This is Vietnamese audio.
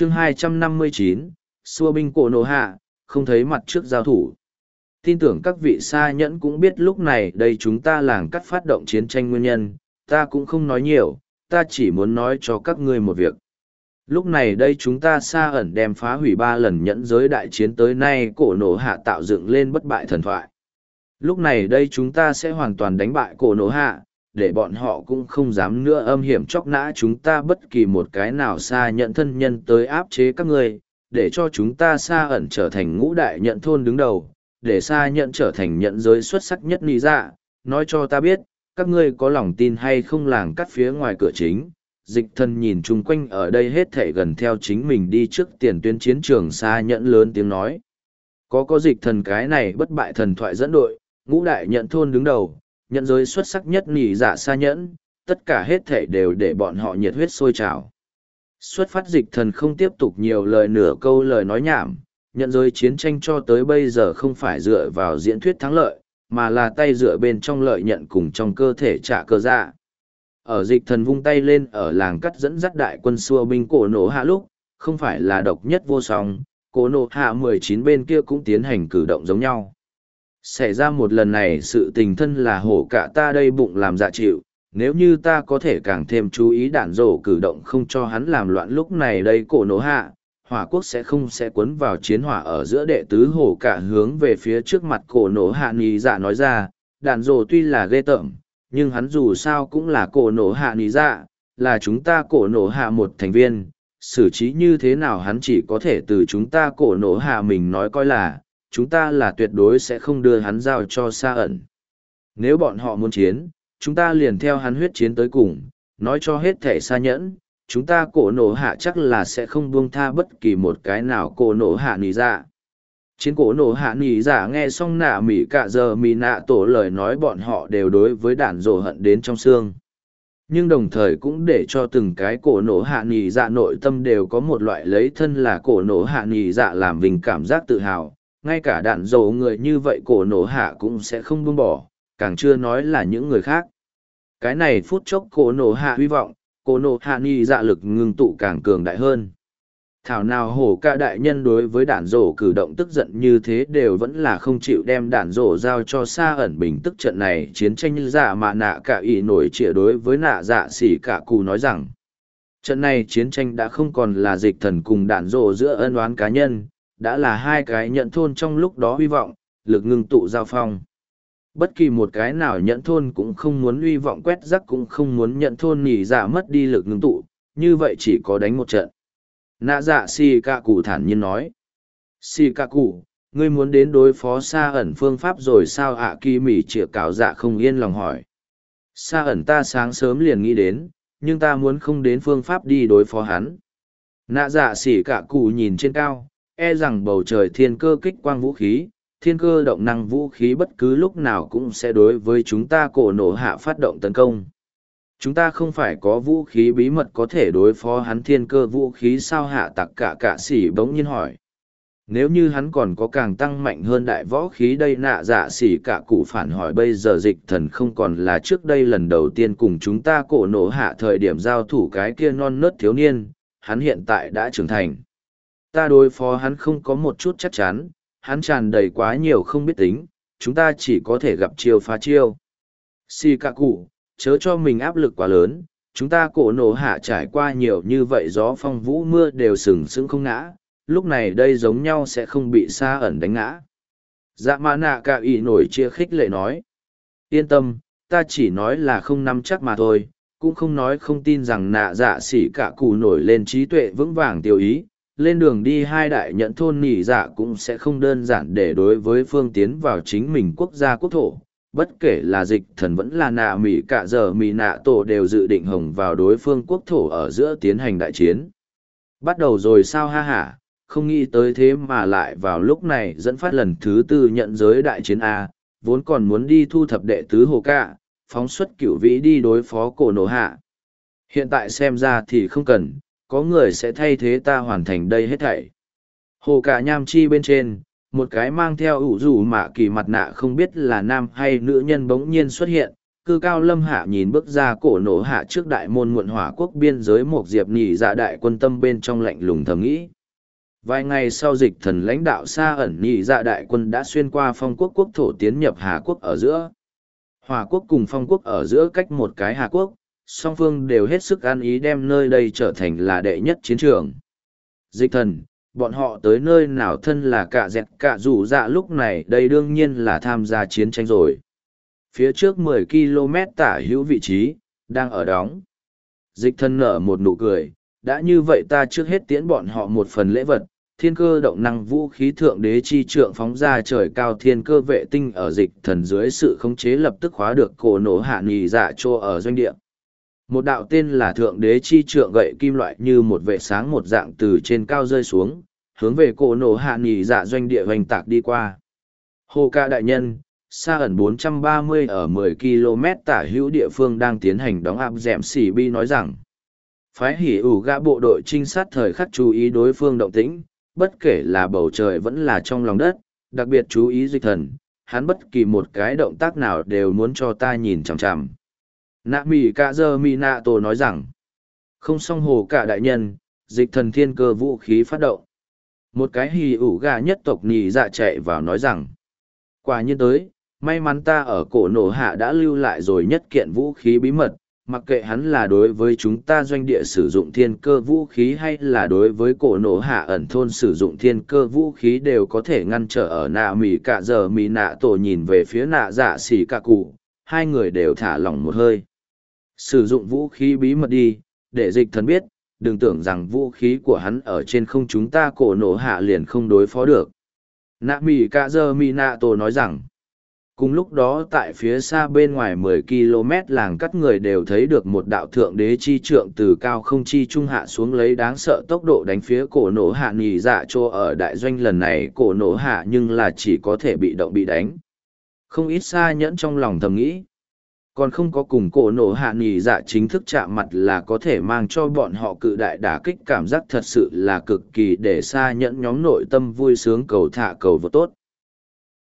chương 259, xua binh cổ nổ hạ, không thấy mặt trước giao thủ. Tin tưởng các vị xa nhẫn cũng biết lúc này đây chúng ta làng cắt phát động chiến tranh nguyên nhân, ta cũng không nói nhiều, ta chỉ muốn nói cho các ngươi một việc. Lúc này đây chúng ta xa ẩn đem phá hủy ba lần nhẫn giới đại chiến tới nay cổ nổ hạ tạo dựng lên bất bại thần thoại. Lúc này đây chúng ta sẽ hoàn toàn đánh bại cổ nổ hạ, để bọn họ cũng không dám nữa âm hiểm chóc nã chúng ta bất kỳ một cái nào xa nhận thân nhân tới áp chế các ngươi, để cho chúng ta xa ẩn trở thành ngũ đại nhận thôn đứng đầu, để xa nhận trở thành nhận giới xuất sắc nhất lý dạ, nói cho ta biết, các ngươi có lòng tin hay không làng cắt phía ngoài cửa chính. Dịch thần nhìn chung quanh ở đây hết thể gần theo chính mình đi trước tiền tuyến chiến trường xa Nhẫn lớn tiếng nói. Có có dịch thần cái này bất bại thần thoại dẫn đội, ngũ đại nhận thôn đứng đầu, nhận giới xuất sắc nhất nỉ dạ xa nhẫn, tất cả hết thể đều để bọn họ nhiệt huyết sôi trào. Xuất phát dịch thần không tiếp tục nhiều lời nửa câu lời nói nhảm, nhận giới chiến tranh cho tới bây giờ không phải dựa vào diễn thuyết thắng lợi, mà là tay dựa bên trong lợi nhận cùng trong cơ thể trả cơ dạ. Ở dịch thần vung tay lên ở làng cắt dẫn dắt đại quân xua binh cổ nổ hạ lúc, không phải là độc nhất vô song, cổ nổ hạ mười chín bên kia cũng tiến hành cử động giống nhau. Xảy ra một lần này sự tình thân là hổ cả ta đây bụng làm dạ chịu, nếu như ta có thể càng thêm chú ý đạn rổ cử động không cho hắn làm loạn lúc này đây cổ nổ hạ, hỏa quốc sẽ không sẽ cuốn vào chiến hỏa ở giữa đệ tứ hổ cả hướng về phía trước mặt cổ nổ hạ nì dạ nói ra, đạn rổ tuy là ghê tởm, nhưng hắn dù sao cũng là cổ nổ hạ nì dạ, là chúng ta cổ nổ hạ một thành viên, xử trí như thế nào hắn chỉ có thể từ chúng ta cổ nổ hạ mình nói coi là, chúng ta là tuyệt đối sẽ không đưa hắn giao cho xa ẩn. Nếu bọn họ muốn chiến, chúng ta liền theo hắn huyết chiến tới cùng, nói cho hết thể xa nhẫn, chúng ta cổ nổ hạ chắc là sẽ không buông tha bất kỳ một cái nào cổ nổ hạ nỉ dạ. Chiến cổ nổ hạ nỉ dạ nghe xong nạ mỉ cả giờ mỉ nạ tổ lời nói bọn họ đều đối với đản rồ hận đến trong xương. Nhưng đồng thời cũng để cho từng cái cổ nổ hạ nỉ dạ nội tâm đều có một loại lấy thân là cổ nổ hạ nỉ dạ làm vinh cảm giác tự hào, ngay cả đạn dầu người như vậy cổ nổ hạ cũng sẽ không buông bỏ, càng chưa nói là những người khác. Cái này phút chốc cổ nổ hạ hy vọng, cổ nổ hạ ni dạ lực ngưng tụ càng cường đại hơn. Thảo nào hổ ca đại nhân đối với đạn rổ cử động tức giận như thế đều vẫn là không chịu đem đạn rổ giao cho xa ẩn bình tức trận này chiến tranh giả dạ mà nạ cả ý nổi trịa đối với nạ dạ xỉ cả cù nói rằng trận này chiến tranh đã không còn là dịch thần cùng đạn rổ giữa ân oán cá nhân đã là hai cái nhận thôn trong lúc đó hy vọng, lực ngưng tụ giao phong. Bất kỳ một cái nào nhận thôn cũng không muốn hy vọng quét rắc cũng không muốn nhận thôn nhỉ dạ mất đi lực ngưng tụ, như vậy chỉ có đánh một trận. Nạ dạ si ca cụ thản nhiên nói. Si ca cụ, ngươi muốn đến đối phó xa ẩn phương pháp rồi sao ạ kỳ mỉ chĩa cào dạ không yên lòng hỏi. Xa ẩn ta sáng sớm liền nghĩ đến, nhưng ta muốn không đến phương pháp đi đối phó hắn. Nạ dạ xỉ cả cụ nhìn trên cao, e rằng bầu trời thiên cơ kích quang vũ khí, thiên cơ động năng vũ khí bất cứ lúc nào cũng sẽ đối với chúng ta cổ nổ hạ phát động tấn công. Chúng ta không phải có vũ khí bí mật có thể đối phó hắn thiên cơ vũ khí sao hạ tặc cả cả sỉ bỗng nhiên hỏi. Nếu như hắn còn có càng tăng mạnh hơn đại võ khí đây nạ dạ sĩ cả cụ phản hỏi bây giờ dịch thần không còn là trước đây lần đầu tiên cùng chúng ta cổ nổ hạ thời điểm giao thủ cái kia non nớt thiếu niên, hắn hiện tại đã trưởng thành. Ta đối phó hắn không có một chút chắc chắn, hắn tràn đầy quá nhiều không biết tính, chúng ta chỉ có thể gặp chiêu phá chiêu. Si cạ cụ, chớ cho mình áp lực quá lớn, chúng ta cổ nổ hạ trải qua nhiều như vậy gió phong vũ mưa đều sừng sững không ngã, lúc này đây giống nhau sẽ không bị xa ẩn đánh ngã. Dạ mã nạ cả ý nổi chia khích lệ nói. Yên tâm, ta chỉ nói là không nắm chắc mà thôi, cũng không nói không tin rằng nạ dạ xỉ cả cụ nổi lên trí tuệ vững vàng tiêu ý, lên đường đi hai đại nhận thôn nỉ dạ cũng sẽ không đơn giản để đối với phương tiến vào chính mình quốc gia quốc thổ. Bất kể là dịch thần vẫn là nạ mỹ cả giờ mỹ nạ tổ đều dự định hồng vào đối phương quốc thổ ở giữa tiến hành đại chiến. Bắt đầu rồi sao ha hả không nghĩ tới thế mà lại vào lúc này dẫn phát lần thứ tư nhận giới đại chiến a, vốn còn muốn đi thu thập đệ tứ hồ ca phóng xuất cửu vĩ đi đối phó cổ nổ hạ. Hiện tại xem ra thì không cần có người sẽ thay thế ta hoàn thành đây hết thảy. Hồ cả nham chi bên trên, một cái mang theo ủ rủ mạ kỳ mặt nạ không biết là nam hay nữ nhân bỗng nhiên xuất hiện, cư cao lâm hạ nhìn bước ra cổ nổ hạ trước đại môn muộn hỏa quốc biên giới một diệp nhị dạ đại quân tâm bên trong lạnh lùng thầm nghĩ. Vài ngày sau dịch thần lãnh đạo xa ẩn nhị dạ đại quân đã xuyên qua phong quốc quốc thổ tiến nhập hà quốc ở giữa. Hòa quốc cùng phong quốc ở giữa cách một cái hà quốc song phương đều hết sức an ý đem nơi đây trở thành là đệ nhất chiến trường. Dịch thần, bọn họ tới nơi nào thân là cả dẹt cả rủ dạ lúc này, đây đương nhiên là tham gia chiến tranh rồi. Phía trước 10 km tả hữu vị trí, đang ở đóng. Dịch thần nở một nụ cười, đã như vậy ta trước hết tiễn bọn họ một phần lễ vật, thiên cơ động năng vũ khí thượng đế chi trượng phóng ra trời cao thiên cơ vệ tinh ở dịch thần dưới sự khống chế lập tức khóa được cổ nổ hạ nghỉ dạ trô ở doanh địa một đạo tên là thượng đế chi trượng gậy kim loại như một vệ sáng một dạng từ trên cao rơi xuống, hướng về cổ nổ hạ nghỉ dạ doanh địa hoành tạc đi qua. Hô ca đại nhân, xa ẩn 430 ở 10 km tả hữu địa phương đang tiến hành đóng áp dẻm xỉ bi nói rằng, phái hỉ ủ gã bộ đội trinh sát thời khắc chú ý đối phương động tĩnh, bất kể là bầu trời vẫn là trong lòng đất, đặc biệt chú ý dịch thần, hắn bất kỳ một cái động tác nào đều muốn cho ta nhìn chằm chằm nạ mỹ cạ dơ mỹ nạ tổ nói rằng, không song hồ cả đại nhân, dịch thần thiên cơ vũ khí phát động. Một cái hì ủ gà nhất tộc nhì dạ chạy vào nói rằng, quả nhiên tới, may mắn ta ở cổ nổ hạ đã lưu lại rồi nhất kiện vũ khí bí mật, mặc kệ hắn là đối với chúng ta doanh địa sử dụng thiên cơ vũ khí hay là đối với cổ nổ hạ ẩn thôn sử dụng thiên cơ vũ khí đều có thể ngăn trở ở nạ mỉ cả giờ mỉ nạ tổ nhìn về phía nạ dạ xỉ cả cụ, hai người đều thả lỏng một hơi sử dụng vũ khí bí mật đi, để dịch thần biết, đừng tưởng rằng vũ khí của hắn ở trên không chúng ta cổ nổ hạ liền không đối phó được. Nạ mỉ cả giờ mỉ nạ tổ nói rằng, cùng lúc đó tại phía xa bên ngoài 10 km làng cắt người đều thấy được một đạo thượng đế chi trượng từ cao không chi trung hạ xuống lấy đáng sợ tốc độ đánh phía cổ nổ hạ nghỉ dạ chỗ ở đại doanh lần này cổ nổ hạ nhưng là chỉ có thể bị động bị đánh. Không ít xa nhẫn trong lòng thầm nghĩ còn không có cùng cổ nổ hạ nghỉ dạ chính thức chạm mặt là có thể mang cho bọn họ cự đại đả kích cảm giác thật sự là cực kỳ để xa nhẫn nhóm nội tâm vui sướng cầu thả cầu vô tốt.